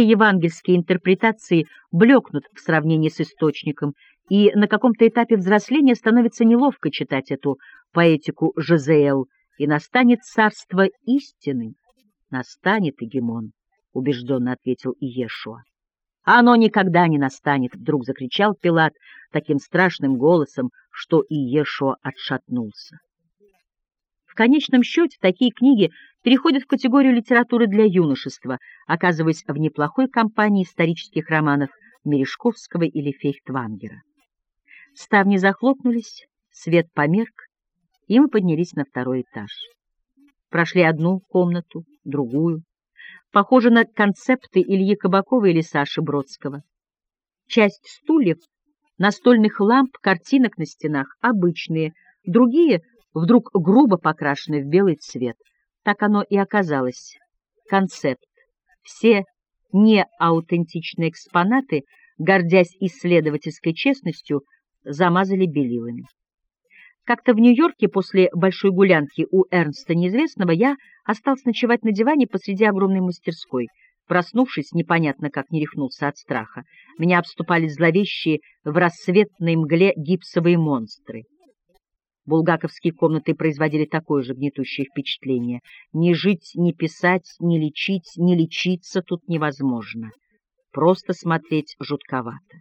евангельские интерпретации блекнут в сравнении с источником, и на каком-то этапе взросления становится неловко читать эту поэтику Жозеэл, и настанет царство истины. Настанет, Егемон, — убежденно ответил Иешуа. «А оно никогда не настанет, — вдруг закричал Пилат таким страшным голосом, что Иешуа отшатнулся. В конечном счете такие книги переходят в категорию литературы для юношества, оказываясь в неплохой компании исторических романов Мережковского или Фейхтвангера. Ставни захлопнулись, свет померк, и мы поднялись на второй этаж. Прошли одну комнату, другую. Похоже на концепты Ильи Кабакова или Саши Бродского. Часть стульев, настольных ламп, картинок на стенах обычные, другие вдруг грубо покрашены в белый цвет. Так оно и оказалось. Концепт. Все неаутентичные экспонаты, гордясь исследовательской честностью, замазали белилами. Как-то в Нью-Йорке после большой гулянки у Эрнста Неизвестного я остался ночевать на диване посреди огромной мастерской. Проснувшись, непонятно как не рехнулся от страха, меня обступали зловещие в рассветной мгле гипсовые монстры. Булгаковские комнаты производили такое же гнетущее впечатление. Ни жить, ни писать, ни лечить, ни лечиться тут невозможно. Просто смотреть жутковато.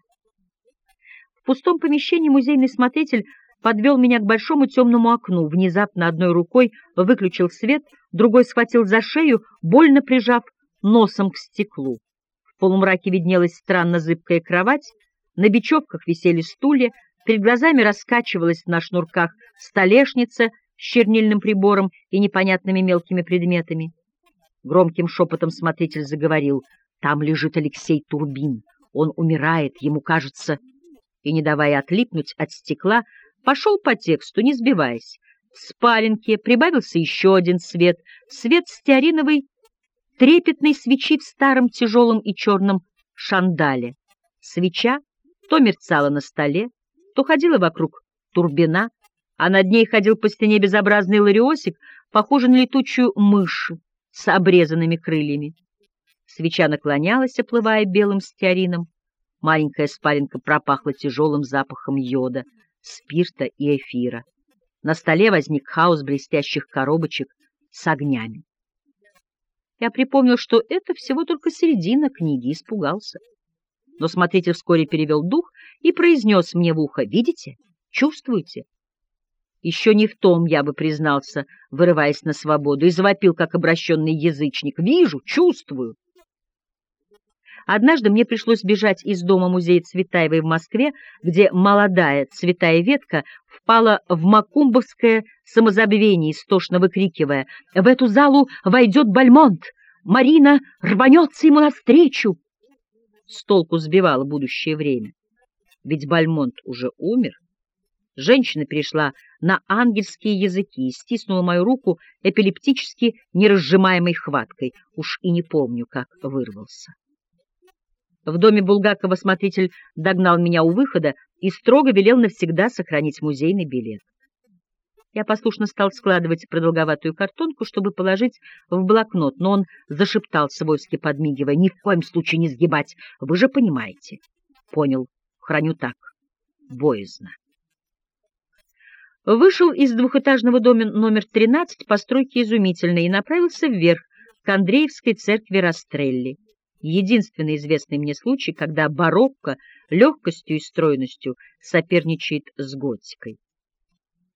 В пустом помещении музейный смотритель подвел меня к большому темному окну, внезапно одной рукой выключил свет, другой схватил за шею, больно прижав носом к стеклу. В полумраке виднелась странно зыбкая кровать, на бечевках висели стулья, перед глазами раскачивалась на шнурках столешница с чернильным прибором и непонятными мелкими предметами. Громким шепотом смотритель заговорил, «Там лежит Алексей Турбин, он умирает, ему кажется...» И, не давая отлипнуть от стекла, пошел по тексту, не сбиваясь. В спаленке прибавился еще один свет, свет стеариновой трепетной свечи в старом тяжелом и черном шандале. Свеча то мерцала на столе, то ходила вокруг турбина, а над ней ходил по стене безобразный лариосик, похожий на летучую мышь с обрезанными крыльями. Свеча наклонялась, оплывая белым стеарином. Маленькая спаленка пропахла тяжелым запахом йода — спирта и эфира. На столе возник хаос блестящих коробочек с огнями. Я припомнил, что это всего только середина книги, испугался. Но смотритель вскоре перевел дух и произнес мне в ухо, «Видите? Чувствуете?» Еще не в том я бы признался, вырываясь на свободу, и завопил, как обращенный язычник. «Вижу, чувствую!» Однажды мне пришлось бежать из дома музея Цветаевой в Москве, где молодая цветая ветка впала в макумбовское самозабвение, истошно выкрикивая «В эту залу войдет Бальмонт! Марина рванется ему навстречу!» С толку сбивало будущее время. Ведь Бальмонт уже умер. Женщина перешла на ангельские языки и стиснула мою руку эпилептически неразжимаемой хваткой. Уж и не помню, как вырвался. В доме Булгакова смотритель догнал меня у выхода и строго велел навсегда сохранить музейный билет. Я послушно стал складывать продолговатую картонку, чтобы положить в блокнот, но он зашептал свойски, подмигивая, «Ни в коем случае не сгибать, вы же понимаете». «Понял, храню так, боязно». Вышел из двухэтажного дома номер 13, постройки изумительной, и направился вверх, к Андреевской церкви Растрелли единственный известный мне случай, когда барокко легкостью и стройностью соперничает с готикой.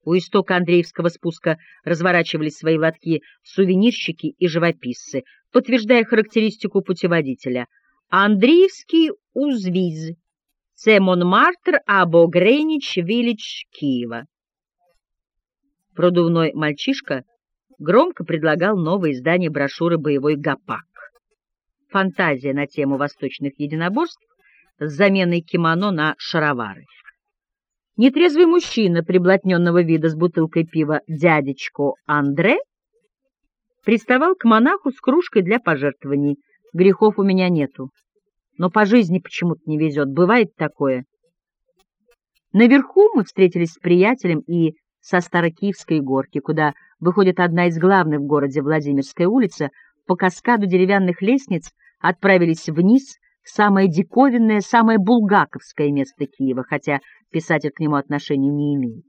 У истока Андреевского спуска разворачивались свои лотки сувенирщики и живописцы, подтверждая характеристику путеводителя. Андреевский узвиз. Це Монмартр або Грeenwich Виллидж Киева. Продувной мальчишка громко предлагал новое издание брошюры «Боевой гопак» фантазия на тему восточных единоборств с заменой кимоно на шаровары. Нетрезвый мужчина, приблотненного вида с бутылкой пива дядечко Андре, приставал к монаху с кружкой для пожертвований. Грехов у меня нету. Но по жизни почему-то не везет. Бывает такое. Наверху мы встретились с приятелем и со Старокиевской горки, куда выходит одна из главных в городе Владимирская улица, по каскаду деревянных лестниц отправились вниз самое диковинное, самое булгаковское место Киева, хотя писатель к нему отношения не имеет.